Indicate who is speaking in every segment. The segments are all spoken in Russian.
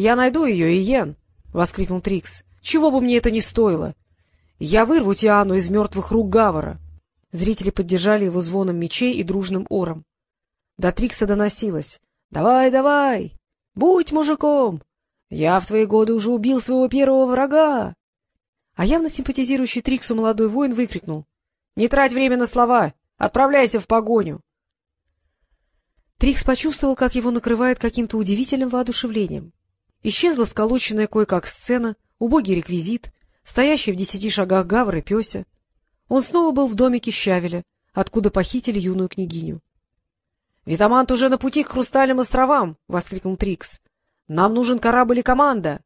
Speaker 1: Я найду ее, Иен! — воскликнул Трикс. — Чего бы мне это ни стоило! Я вырву Тиану из мертвых рук Гавара! Зрители поддержали его звоном мечей и дружным ором. До Трикса доносилось. — Давай, давай! Будь мужиком! Я в твои годы уже убил своего первого врага! А явно симпатизирующий Триксу молодой воин выкрикнул. — Не трать время на слова! Отправляйся в погоню! Трикс почувствовал, как его накрывает каким-то удивительным воодушевлением. Исчезла сколоченная кое-как сцена, убогий реквизит, стоящий в десяти шагах гавр и пёся. Он снова был в домике Щавеля, откуда похитили юную княгиню. — Витамант уже на пути к Хрустальным островам! — воскликнул Трикс. — Нам нужен корабль и команда!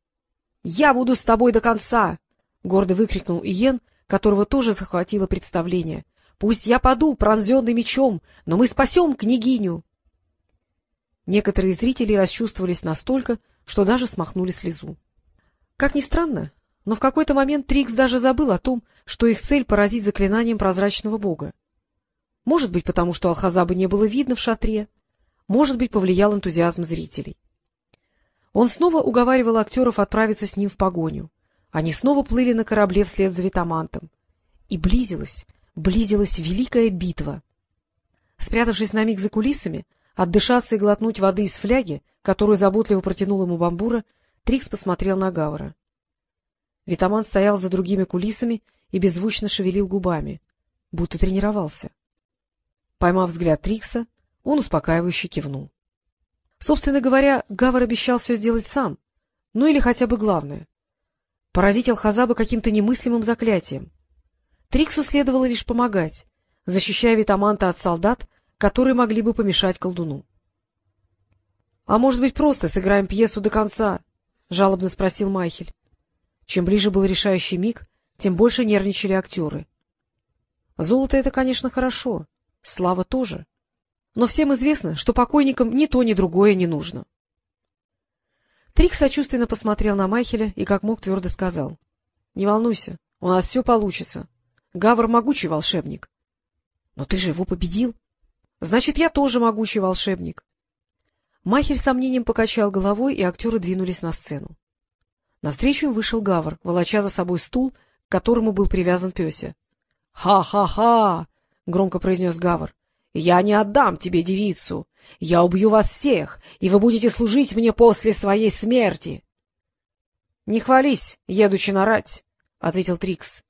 Speaker 1: — Я буду с тобой до конца! — гордо выкрикнул Иен, которого тоже захватило представление. — Пусть я паду, пронзенный мечом, но мы спасем княгиню! Некоторые зрители расчувствовались настолько, что даже смахнули слезу. Как ни странно, но в какой-то момент Трикс даже забыл о том, что их цель — поразить заклинанием прозрачного бога. Может быть, потому что Алхазаба не было видно в шатре, может быть, повлиял энтузиазм зрителей. Он снова уговаривал актеров отправиться с ним в погоню. Они снова плыли на корабле вслед за Витамантом. И близилась, близилась великая битва. Спрятавшись на миг за кулисами, Отдышаться и глотнуть воды из фляги, которую заботливо протянул ему бамбура, Трикс посмотрел на Гавара. Витаман стоял за другими кулисами и беззвучно шевелил губами, будто тренировался. Поймав взгляд Трикса, он успокаивающе кивнул. Собственно говоря, Гавар обещал все сделать сам, ну или хотя бы главное — поразить Алхазаба каким-то немыслимым заклятием. Триксу следовало лишь помогать, защищая Витаманта от солдат, которые могли бы помешать колдуну. — А может быть, просто сыграем пьесу до конца? — жалобно спросил Майхель. Чем ближе был решающий миг, тем больше нервничали актеры. Золото — это, конечно, хорошо, слава тоже. Но всем известно, что покойникам ни то, ни другое не нужно. Трик сочувственно посмотрел на Майхеля и как мог твердо сказал. — Не волнуйся, у нас все получится. Гавр — могучий волшебник. — Но ты же его победил. Значит, я тоже могучий волшебник. Махель с сомнением покачал головой, и актеры двинулись на сцену. Навстречу им вышел Гавр, волоча за собой стул, к которому был привязан Пёся. «Ха — Ха-ха-ха! — громко произнес Гавр. — Я не отдам тебе девицу! Я убью вас всех, и вы будете служить мне после своей смерти! — Не хвались, едучи нарать, — ответил Трикс.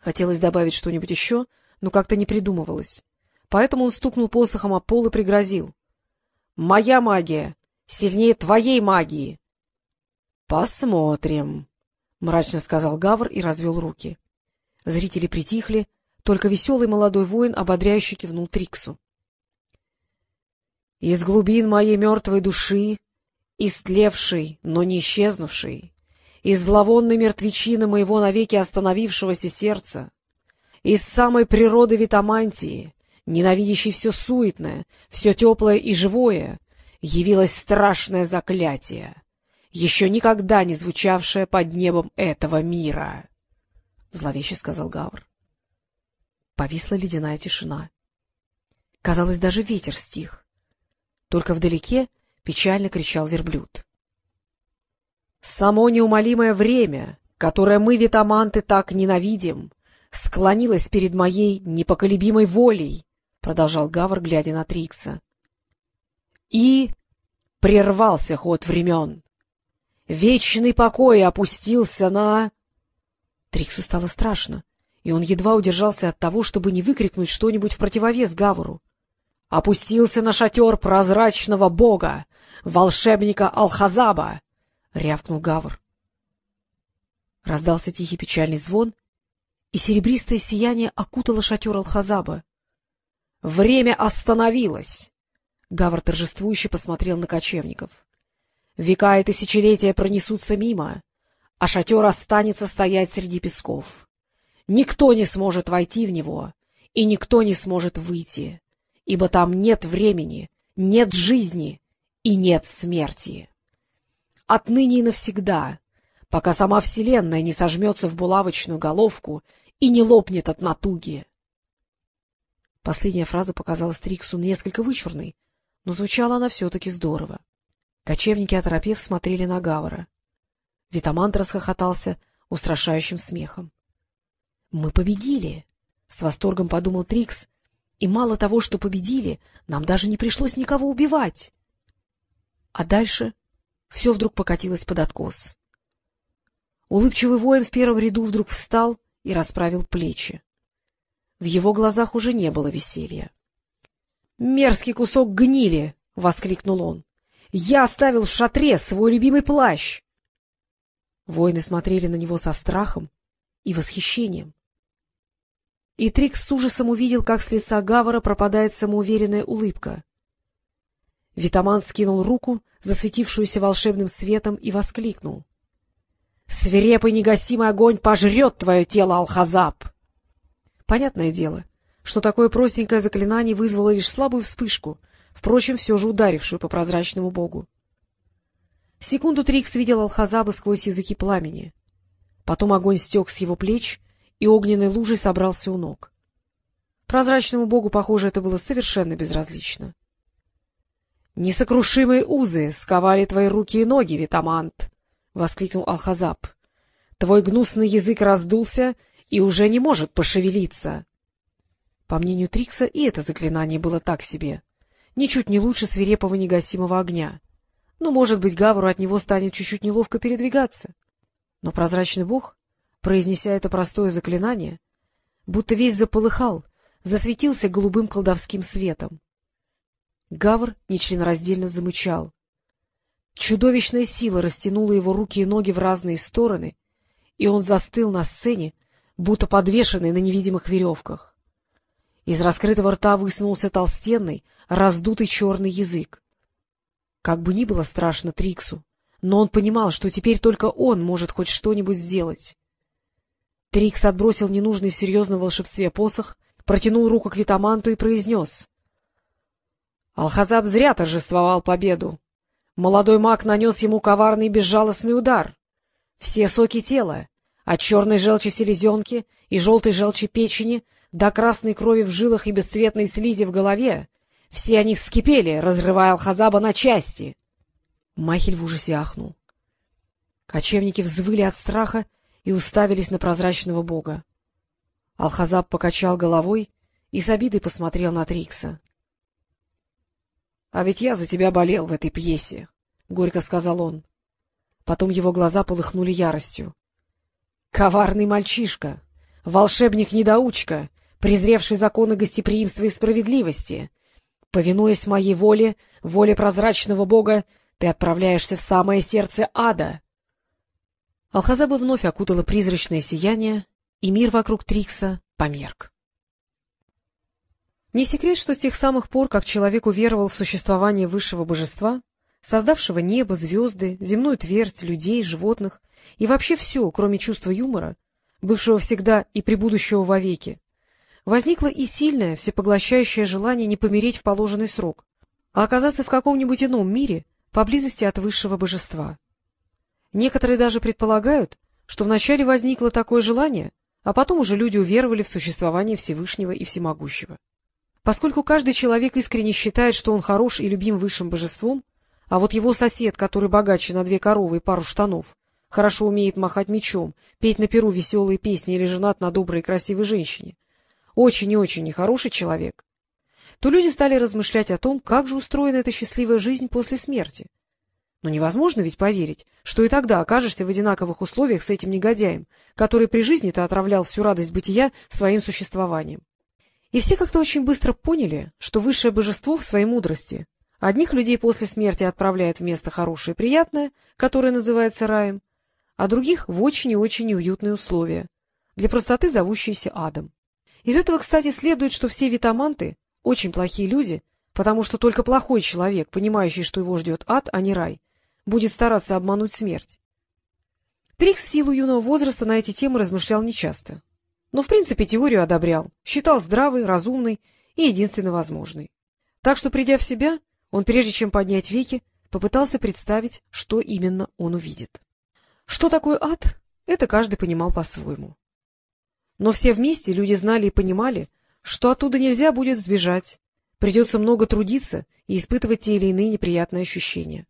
Speaker 1: Хотелось добавить что-нибудь еще, но как-то не придумывалось поэтому он стукнул посохом о пол и пригрозил. — Моя магия сильнее твоей магии! — Посмотрим, — мрачно сказал Гавр и развел руки. Зрители притихли, только веселый молодой воин ободряюще кивнул Триксу. — Из глубин моей мертвой души, истлевшей, но не исчезнувшей, из зловонной мертвечины моего навеки остановившегося сердца, из самой природы Витамантии, ненавидящий все суетное, все теплое и живое, явилось страшное заклятие, еще никогда не звучавшее под небом этого мира, — зловеще сказал Гавр. Повисла ледяная тишина. Казалось, даже ветер стих. Только вдалеке печально кричал верблюд. Само неумолимое время, которое мы, витаманты, так ненавидим, склонилось перед моей непоколебимой волей, продолжал Гавр, глядя на Трикса. И прервался ход времен. Вечный покой опустился на... Триксу стало страшно, и он едва удержался от того, чтобы не выкрикнуть что-нибудь в противовес Гавру. «Опустился на шатер прозрачного бога, волшебника Алхазаба!» — рявкнул Гавр. Раздался тихий печальный звон, и серебристое сияние окутало шатер Алхазаба. Время остановилось! Гавр торжествующе посмотрел на кочевников. Века и тысячелетия пронесутся мимо, а шатер останется стоять среди песков. Никто не сможет войти в него, и никто не сможет выйти, ибо там нет времени, нет жизни и нет смерти. Отныне и навсегда, пока сама Вселенная не сожмется в булавочную головку и не лопнет от натуги. Последняя фраза показалась Триксу несколько вычурной, но звучала она все-таки здорово. Кочевники, оторопев, смотрели на Гавара. Витамант расхохотался устрашающим смехом. — Мы победили! — с восторгом подумал Трикс. — И мало того, что победили, нам даже не пришлось никого убивать. А дальше все вдруг покатилось под откос. Улыбчивый воин в первом ряду вдруг встал и расправил плечи. В его глазах уже не было веселья. — Мерзкий кусок гнили! — воскликнул он. — Я оставил в шатре свой любимый плащ! Воины смотрели на него со страхом и восхищением. И Трикс с ужасом увидел, как с лица Гавара пропадает самоуверенная улыбка. Витаман скинул руку, засветившуюся волшебным светом, и воскликнул. — Свирепый негасимый огонь пожрет твое тело, Алхазаб! Понятное дело, что такое простенькое заклинание вызвало лишь слабую вспышку, впрочем, все же ударившую по прозрачному богу. Секунду Трикс видел Алхазаба сквозь языки пламени. Потом огонь стек с его плеч, и огненной лужей собрался у ног. Прозрачному богу, похоже, это было совершенно безразлично. — Несокрушимые узы сковали твои руки и ноги, Витамант! — воскликнул Алхазаб. — Твой гнусный язык раздулся и уже не может пошевелиться. По мнению Трикса, и это заклинание было так себе. Ничуть не лучше свирепого негасимого огня. Ну, может быть, Гавру от него станет чуть-чуть неловко передвигаться. Но прозрачный бог, произнеся это простое заклинание, будто весь заполыхал, засветился голубым колдовским светом. Гавр нечленораздельно замычал. Чудовищная сила растянула его руки и ноги в разные стороны, и он застыл на сцене, будто подвешенный на невидимых веревках. Из раскрытого рта высунулся толстенный, раздутый черный язык. Как бы ни было страшно Триксу, но он понимал, что теперь только он может хоть что-нибудь сделать. Трикс отбросил ненужный в серьезном волшебстве посох, протянул руку к Витаманту и произнес. Алхазаб зря торжествовал победу. Молодой маг нанес ему коварный безжалостный удар. Все соки тела, от черной желчи селезенки и желтой желчи печени до красной крови в жилах и бесцветной слизи в голове, все они вскипели, разрывая Алхазаба на части. Махель в ужасе ахнул. Кочевники взвыли от страха и уставились на прозрачного бога. Алхазаб покачал головой и с обидой посмотрел на Трикса. — А ведь я за тебя болел в этой пьесе, — горько сказал он. Потом его глаза полыхнули яростью. — Коварный мальчишка, волшебник-недоучка, презревший законы гостеприимства и справедливости. Повинуясь моей воле, воле прозрачного бога, ты отправляешься в самое сердце ада. Алхазаба вновь окутала призрачное сияние, и мир вокруг Трикса померк. Не секрет, что с тех самых пор, как человек уверовал в существование высшего божества, создавшего небо, звезды, земную твердь, людей, животных и вообще все, кроме чувства юмора, бывшего всегда и пребудущего вовеки, возникло и сильное, всепоглощающее желание не помереть в положенный срок, а оказаться в каком-нибудь ином мире, поблизости от высшего божества. Некоторые даже предполагают, что вначале возникло такое желание, а потом уже люди уверовали в существование Всевышнего и Всемогущего. Поскольку каждый человек искренне считает, что он хорош и любим высшим божеством, а вот его сосед, который богаче на две коровы и пару штанов, хорошо умеет махать мечом, петь на перу веселые песни или женат на доброй и красивой женщине, очень и очень нехороший человек, то люди стали размышлять о том, как же устроена эта счастливая жизнь после смерти. Но невозможно ведь поверить, что и тогда окажешься в одинаковых условиях с этим негодяем, который при жизни-то отравлял всю радость бытия своим существованием. И все как-то очень быстро поняли, что высшее божество в своей мудрости одних людей после смерти отправляет в место хорошее и приятное, которое называется раем, а других в очень и очень неуютные условия, для простоты зовущиеся адом. Из этого, кстати, следует, что все витаманты — очень плохие люди, потому что только плохой человек, понимающий, что его ждет ад, а не рай, будет стараться обмануть смерть. Трикс в силу юного возраста на эти темы размышлял нечасто. Но, в принципе, теорию одобрял, считал здравой, разумной и единственно возможной. Так что, придя в себя, он, прежде чем поднять веки, попытался представить, что именно он увидит. Что такое ад, это каждый понимал по-своему. Но все вместе люди знали и понимали, что оттуда нельзя будет сбежать, придется много трудиться и испытывать те или иные неприятные ощущения.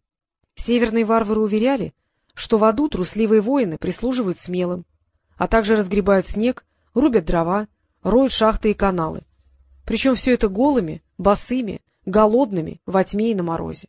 Speaker 1: Северные варвары уверяли, что в аду трусливые воины прислуживают смелым, а также разгребают снег, рубят дрова, роют шахты и каналы. Причем все это голыми, босыми, голодными, во тьме и на морозе.